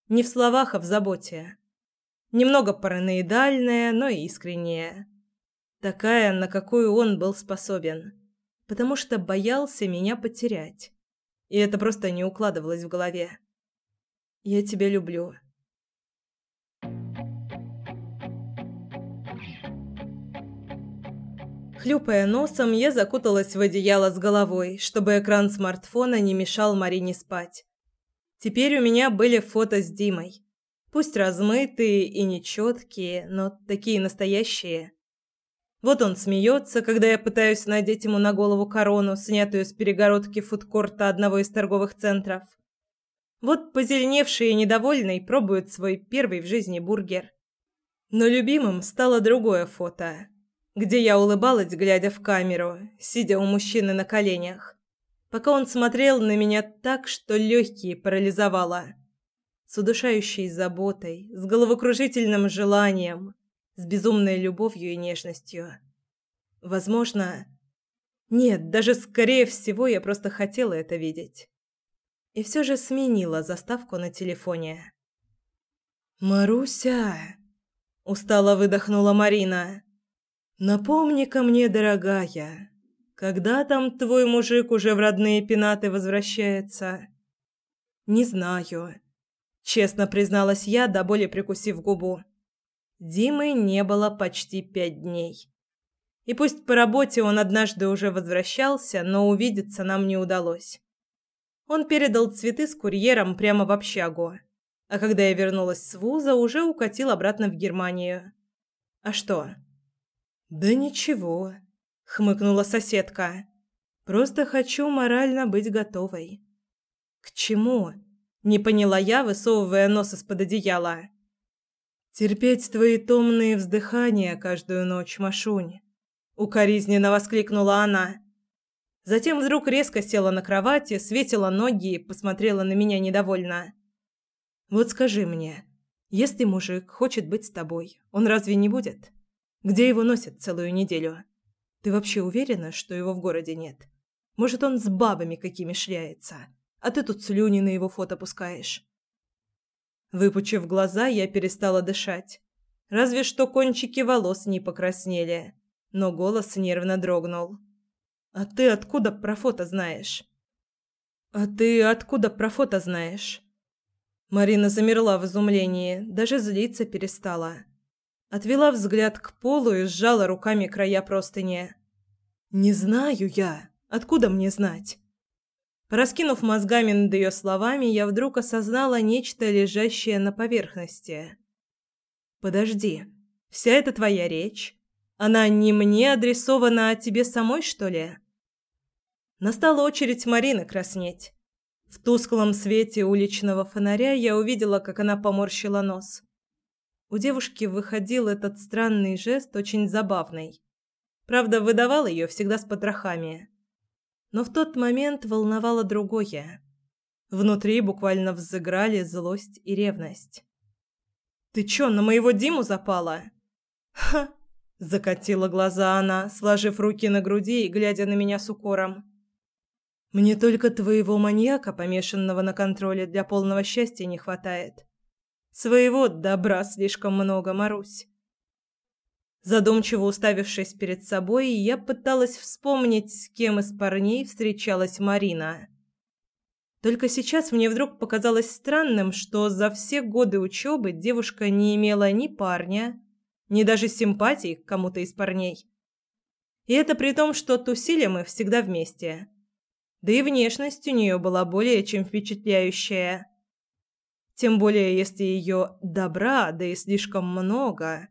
Не в словах, а в заботе. Немного параноидальная, но искренняя. Такая, на какую он был способен потому что боялся меня потерять. И это просто не укладывалось в голове. Я тебя люблю. Хлюпая носом, я закуталась в одеяло с головой, чтобы экран смартфона не мешал Марине спать. Теперь у меня были фото с Димой. Пусть размытые и нечеткие, но такие настоящие. Вот он смеется, когда я пытаюсь надеть ему на голову корону, снятую с перегородки фудкорта одного из торговых центров. Вот позеленевший и недовольный пробует свой первый в жизни бургер. Но любимым стало другое фото, где я улыбалась, глядя в камеру, сидя у мужчины на коленях. пока он смотрел на меня так, что легкие парализовало. С удушающей заботой, с головокружительным желанием, с безумной любовью и нежностью. Возможно... Нет, даже скорее всего я просто хотела это видеть. И все же сменила заставку на телефоне. «Маруся!» – устало выдохнула Марина. «Напомни-ка мне, дорогая, когда там твой мужик уже в родные пенаты возвращается?» «Не знаю», – честно призналась я, до боли прикусив губу. Димы не было почти пять дней. И пусть по работе он однажды уже возвращался, но увидеться нам не удалось. Он передал цветы с курьером прямо в общагу а когда я вернулась с вуза, уже укатил обратно в Германию. А что? Да ничего, хмыкнула соседка. Просто хочу морально быть готовой. К чему? Не поняла я, высовывая нос из-под одеяла. Терпеть твои томные вздыхания каждую ночь, Машунь, укоризненно воскликнула она. Затем вдруг резко села на кровати, светила ноги и посмотрела на меня недовольно. Вот скажи мне, если мужик хочет быть с тобой, он разве не будет? Где его носят целую неделю? Ты вообще уверена, что его в городе нет? Может, он с бабами какими шляется, а ты тут слюни на его фото пускаешь? Выпучив глаза, я перестала дышать. Разве что кончики волос не покраснели, но голос нервно дрогнул. А ты откуда про фото знаешь? А ты откуда про фото знаешь? Марина замерла в изумлении, даже злиться перестала. Отвела взгляд к полу и сжала руками края простыни. «Не знаю я. Откуда мне знать?» Пораскинув мозгами над ее словами, я вдруг осознала нечто, лежащее на поверхности. «Подожди, вся эта твоя речь, она не мне адресована, а тебе самой, что ли?» Настала очередь Марины краснеть. В тусклом свете уличного фонаря я увидела, как она поморщила нос. У девушки выходил этот странный жест очень забавный. Правда, выдавал ее всегда с потрохами. Но в тот момент волновало другое. Внутри буквально взыграли злость и ревность. «Ты чё, на моего Диму запала?» «Ха!» – закатила глаза она, сложив руки на груди и глядя на меня с укором. Мне только твоего маньяка, помешанного на контроле, для полного счастья не хватает. Своего добра слишком много, Марусь. Задумчиво уставившись перед собой, я пыталась вспомнить, с кем из парней встречалась Марина. Только сейчас мне вдруг показалось странным, что за все годы учебы девушка не имела ни парня, ни даже симпатий к кому-то из парней. И это при том, что тусили мы всегда вместе. Да и внешность у нее была более чем впечатляющая. Тем более, если ее добра, да и слишком много.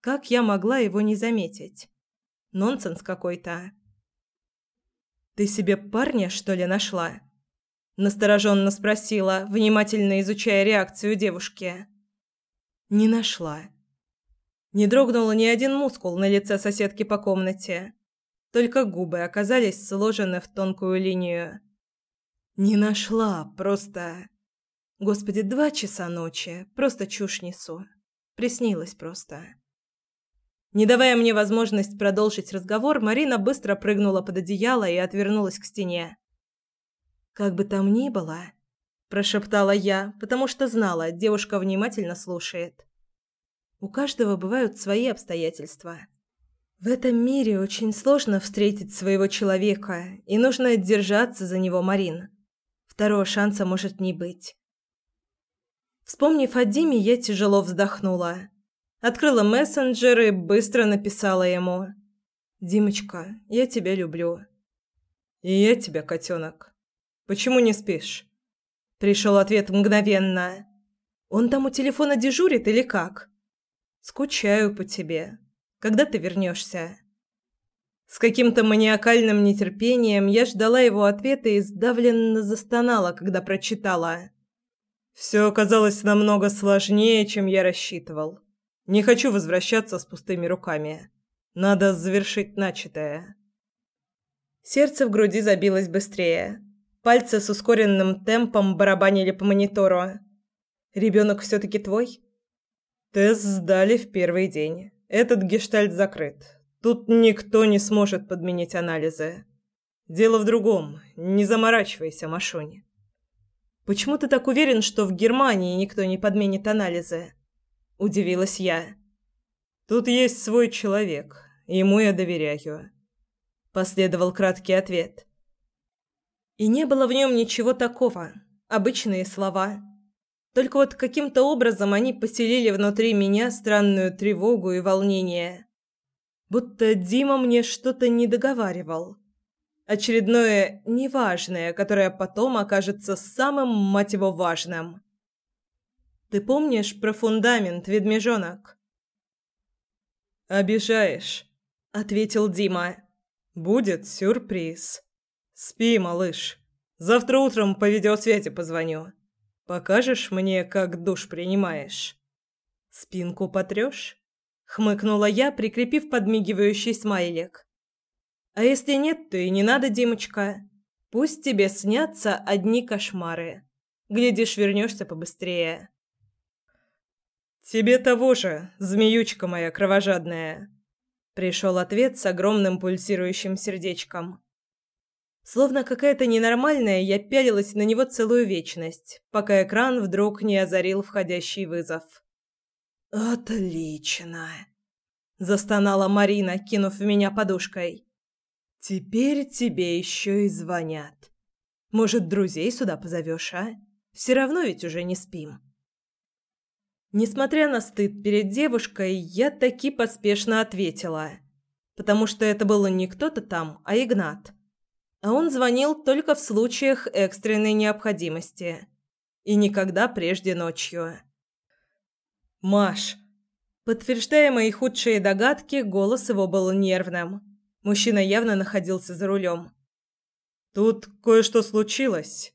Как я могла его не заметить? Нонсенс какой-то. «Ты себе парня, что ли, нашла?» Настороженно спросила, внимательно изучая реакцию девушки. «Не нашла». Не дрогнул ни один мускул на лице соседки по комнате. Только губы оказались сложены в тонкую линию. Не нашла, просто... Господи, два часа ночи. Просто чушь несу. Приснилось просто. Не давая мне возможность продолжить разговор, Марина быстро прыгнула под одеяло и отвернулась к стене. «Как бы там ни было», – прошептала я, потому что знала, девушка внимательно слушает. «У каждого бывают свои обстоятельства». В этом мире очень сложно встретить своего человека, и нужно держаться за него, Марин. Второго шанса может не быть. Вспомнив о Диме, я тяжело вздохнула. Открыла мессенджер и быстро написала ему. «Димочка, я тебя люблю». «И я тебя, котенок. Почему не спишь?» Пришел ответ мгновенно. «Он там у телефона дежурит или как?» «Скучаю по тебе. Когда ты вернешься?» С каким-то маниакальным нетерпением я ждала его ответа и сдавленно застонала, когда прочитала. «Все оказалось намного сложнее, чем я рассчитывал. Не хочу возвращаться с пустыми руками. Надо завершить начатое». Сердце в груди забилось быстрее. Пальцы с ускоренным темпом барабанили по монитору. Ребенок все-таки твой? Тест сдали в первый день. Этот гештальт закрыт. Тут никто не сможет подменить анализы. Дело в другом. Не заморачивайся, Машунь. Почему ты так уверен, что в Германии никто не подменит анализы? Удивилась я. Тут есть свой человек. Ему я доверяю. Последовал краткий ответ. И не было в нем ничего такого. Обычные слова. Только вот каким-то образом они поселили внутри меня странную тревогу и волнение. Будто Дима мне что-то не договаривал. Очередное неважное, которое потом окажется самым, мать его, важным. Ты помнишь про фундамент, ведмежонок? «Обижаешь», — ответил Дима. «Будет сюрприз». «Спи, малыш. Завтра утром по видеосвязи позвоню. Покажешь мне, как душ принимаешь?» «Спинку потрёшь?» — хмыкнула я, прикрепив подмигивающий смайлик. «А если нет, то и не надо, Димочка. Пусть тебе снятся одни кошмары. Глядишь, вернешься побыстрее». «Тебе того же, змеючка моя кровожадная!» Пришел ответ с огромным пульсирующим сердечком. Словно какая-то ненормальная, я пялилась на него целую вечность, пока экран вдруг не озарил входящий вызов. «Отлично!» – застонала Марина, кинув в меня подушкой. «Теперь тебе еще и звонят. Может, друзей сюда позовешь, а? Все равно ведь уже не спим». Несмотря на стыд перед девушкой, я таки поспешно ответила, потому что это был не кто-то там, а Игнат а он звонил только в случаях экстренной необходимости и никогда прежде ночью. «Маш!» Подтверждая мои худшие догадки, голос его был нервным. Мужчина явно находился за рулем. «Тут кое-что случилось.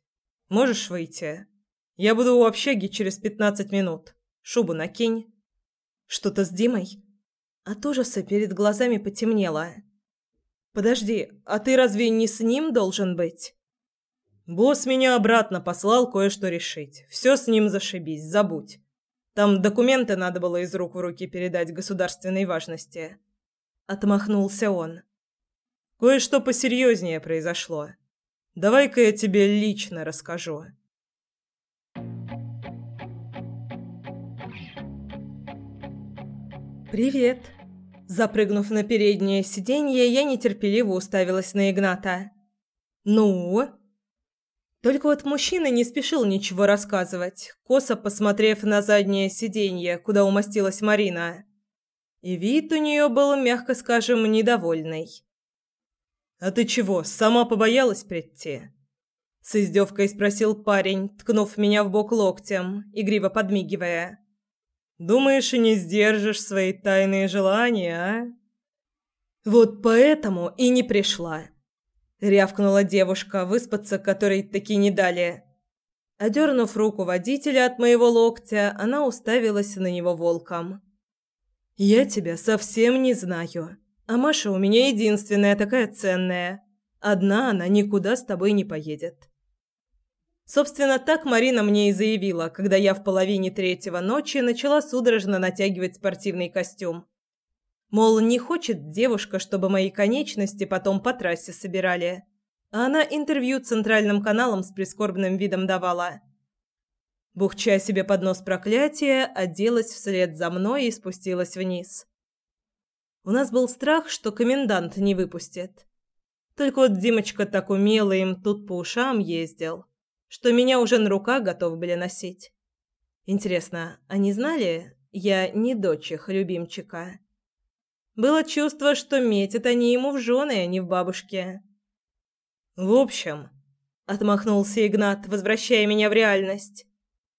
Можешь выйти? Я буду у общаги через пятнадцать минут. Шубу накинь». «Что-то с Димой?» От ужаса перед глазами потемнело. Подожди, а ты разве не с ним должен быть? Босс меня обратно послал кое-что решить. Все с ним зашибись, забудь. Там документы надо было из рук в руки передать государственной важности. Отмахнулся он. Кое-что посерьезнее произошло. Давай-ка я тебе лично расскажу. Привет. Запрыгнув на переднее сиденье, я нетерпеливо уставилась на Игната. «Ну?» Только вот мужчина не спешил ничего рассказывать, косо посмотрев на заднее сиденье, куда умостилась Марина. И вид у нее был, мягко скажем, недовольный. «А ты чего, сама побоялась прийти?» С издевкой спросил парень, ткнув меня в бок локтем, игриво подмигивая. Думаешь, и не сдержишь свои тайные желания, а? Вот поэтому и не пришла. Рявкнула девушка, выспаться которой таки не дали. Одернув руку водителя от моего локтя, она уставилась на него волком. «Я тебя совсем не знаю. А Маша у меня единственная такая ценная. Одна она никуда с тобой не поедет. Собственно, так Марина мне и заявила, когда я в половине третьего ночи начала судорожно натягивать спортивный костюм. Мол, не хочет девушка, чтобы мои конечности потом по трассе собирали. А она интервью центральным каналам с прискорбным видом давала. Бухча себе под нос проклятия, оделась вслед за мной и спустилась вниз. У нас был страх, что комендант не выпустит. Только вот Димочка так умело им тут по ушам ездил что меня уже на руках готовы были носить. Интересно, они знали, я не дочь их любимчика? Было чувство, что метят они ему в жены, а не в бабушке. В общем, отмахнулся Игнат, возвращая меня в реальность.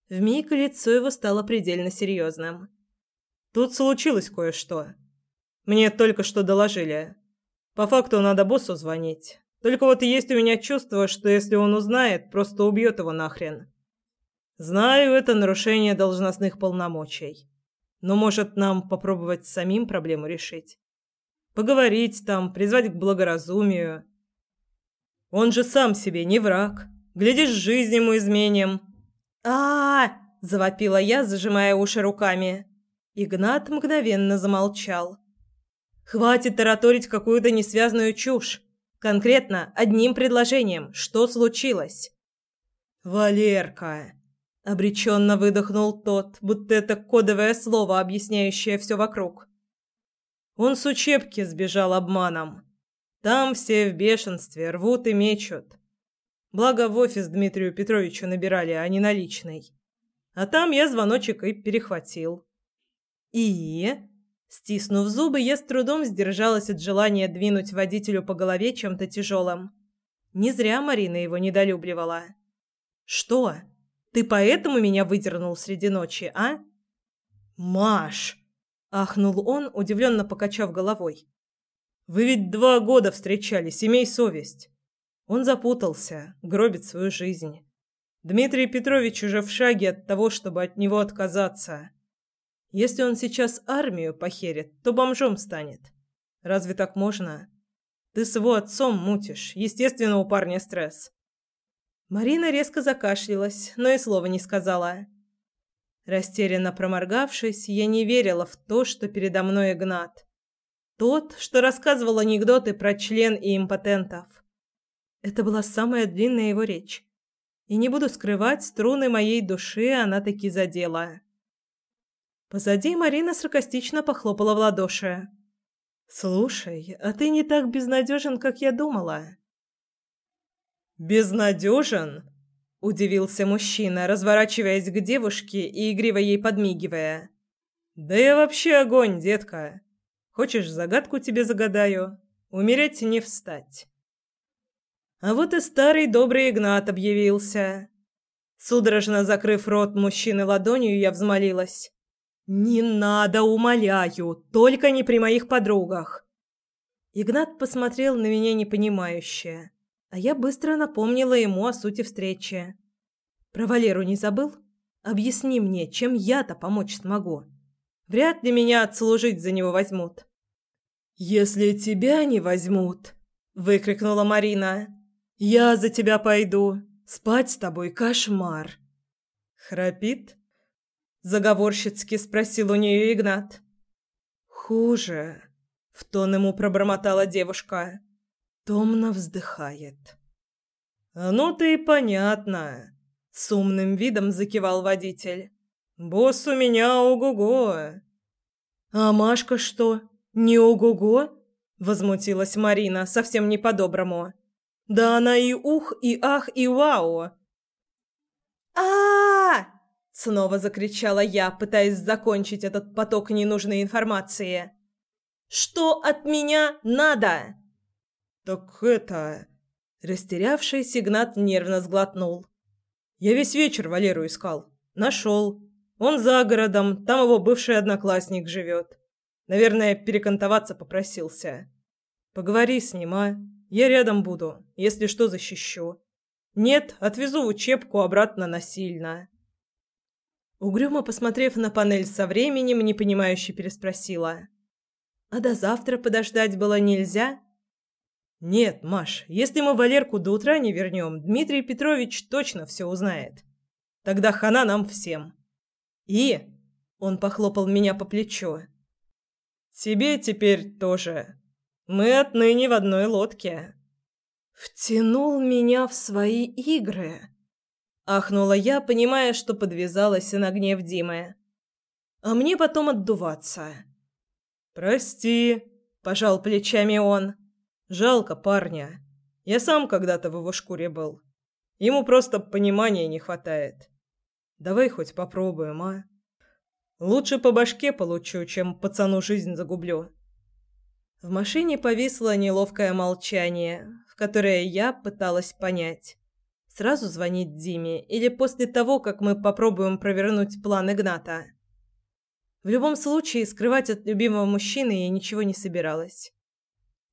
Вмиг лицо его стало предельно серьезным. Тут случилось кое-что. Мне только что доложили. По факту надо боссу звонить. Только вот есть у меня чувство, что если он узнает, просто убьет его нахрен. Знаю, это нарушение должностных полномочий. Но может нам попробовать самим проблему решить? Поговорить там, призвать к благоразумию. Он же сам себе не враг. Глядишь, жизнь ему изменим. а, -а, завопила я, зажимая уши руками. Игнат мгновенно замолчал. «Хватит тараторить какую-то несвязную чушь. Конкретно, одним предложением. Что случилось?» «Валерка!» — обреченно выдохнул тот, будто это кодовое слово, объясняющее все вокруг. Он с учебки сбежал обманом. Там все в бешенстве, рвут и мечут. Благо в офис Дмитрию Петровичу набирали, а не наличный. А там я звоночек и перехватил. И, стиснув зубы, я с трудом сдержалась от желания двинуть водителю по голове чем-то тяжелым. Не зря Марина его недолюбливала. Что? Ты поэтому меня выдернул среди ночи, а? Маш, ахнул он, удивленно покачав головой. Вы ведь два года встречались, имей совесть. Он запутался, гробит свою жизнь. Дмитрий Петрович уже в шаге от того, чтобы от него отказаться. Если он сейчас армию похерит, то бомжом станет. Разве так можно? Ты с его отцом мутишь. Естественно, у парня стресс. Марина резко закашлялась, но и слова не сказала. Растерянно проморгавшись, я не верила в то, что передо мной Игнат. Тот, что рассказывал анекдоты про член и импотентов. Это была самая длинная его речь. И не буду скрывать, струны моей души она таки задела. Позади Марина саркастично похлопала в ладоши. «Слушай, а ты не так безнадежен, как я думала». «Безнадежен?» – удивился мужчина, разворачиваясь к девушке и игриво ей подмигивая. «Да я вообще огонь, детка. Хочешь, загадку тебе загадаю? Умереть не встать. А вот и старый добрый Игнат объявился. Судорожно закрыв рот мужчины ладонью, я взмолилась. «Не надо, умоляю, только не при моих подругах!» Игнат посмотрел на меня непонимающе, а я быстро напомнила ему о сути встречи. «Про Валеру не забыл? Объясни мне, чем я-то помочь смогу?» Вряд ли меня отслужить за него возьмут. Если тебя не возьмут, выкрикнула Марина. Я за тебя пойду. Спать с тобой кошмар. Храпит? Заговорщицки спросил у нее Игнат. Хуже, в тон ему пробормотала девушка. Томно вздыхает. Ну ты и понятно, с умным видом закивал водитель. Босс у меня ого-го. А Машка что? Не ого-го? возмутилась Марина, совсем не по-доброму. Да она и ух, и ах, и вау. А! Снова закричала я, пытаясь закончить этот поток ненужной информации. Что от меня надо? Так это, растерявшийся Игнат нервно сглотнул. Я весь вечер Валеру искал. Нашел. Он за городом, там его бывший одноклассник живет. Наверное, перекантоваться попросился. Поговори с ним, а? Я рядом буду, если что, защищу. Нет, отвезу учебку обратно насильно. Угрюмо посмотрев на панель со временем, непонимающе переспросила. «А до завтра подождать было нельзя?» «Нет, Маш, если мы Валерку до утра не вернем, Дмитрий Петрович точно все узнает. Тогда хана нам всем». И он похлопал меня по плечу. Тебе теперь тоже. Мы отныне в одной лодке. Втянул меня в свои игры. Ахнула я, понимая, что подвязалась на гнев Димы. А мне потом отдуваться. Прости, пожал плечами он. Жалко парня. Я сам когда-то в его шкуре был. Ему просто понимания не хватает. Давай хоть попробуем, а? Лучше по башке получу, чем пацану жизнь загублю. В машине повисло неловкое молчание, в которое я пыталась понять. Сразу звонить Диме или после того, как мы попробуем провернуть план Игната. В любом случае, скрывать от любимого мужчины я ничего не собиралась.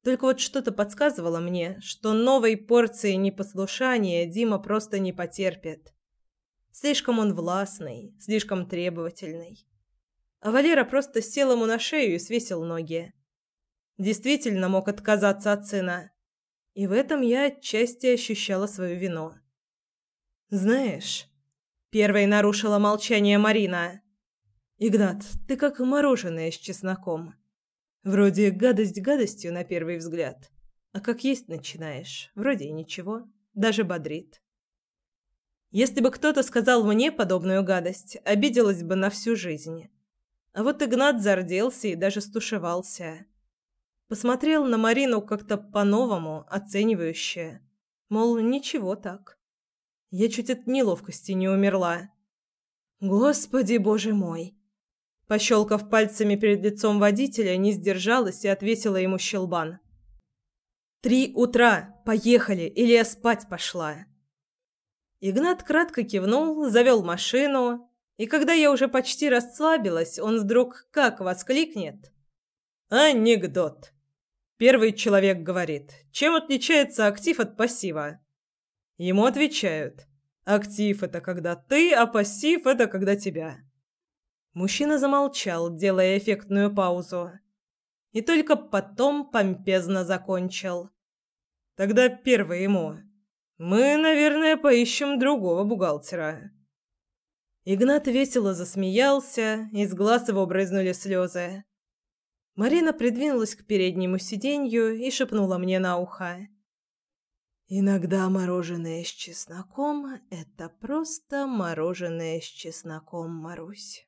Только вот что-то подсказывало мне, что новой порции непослушания Дима просто не потерпит. Слишком он властный, слишком требовательный. А Валера просто сел ему на шею и свесил ноги. Действительно мог отказаться от сына. И в этом я отчасти ощущала свою вину. «Знаешь...» — первой нарушила молчание Марина. «Игнат, ты как мороженое с чесноком. Вроде гадость гадостью на первый взгляд, а как есть начинаешь, вроде и ничего, даже бодрит. Если бы кто-то сказал мне подобную гадость, обиделась бы на всю жизнь. А вот Игнат зарделся и даже стушевался. Посмотрел на Марину как-то по-новому, оценивающе. Мол, ничего так. Я чуть от неловкости не умерла. Господи, боже мой! Пощелкав пальцами перед лицом водителя, не сдержалась и отвесила ему щелбан. «Три утра! Поехали! Или я спать пошла!» Игнат кратко кивнул, завел машину, и когда я уже почти расслабилась, он вдруг как воскликнет. «Анекдот!» Первый человек говорит, чем отличается актив от пассива? Ему отвечают, актив – это когда ты, а пассив – это когда тебя. Мужчина замолчал, делая эффектную паузу. И только потом помпезно закончил. Тогда первый ему. Мы, наверное, поищем другого бухгалтера. Игнат весело засмеялся, из глаз его брызнули слезы. Марина придвинулась к переднему сиденью и шепнула мне на ухо. «Иногда мороженое с чесноком — это просто мороженое с чесноком, Марусь».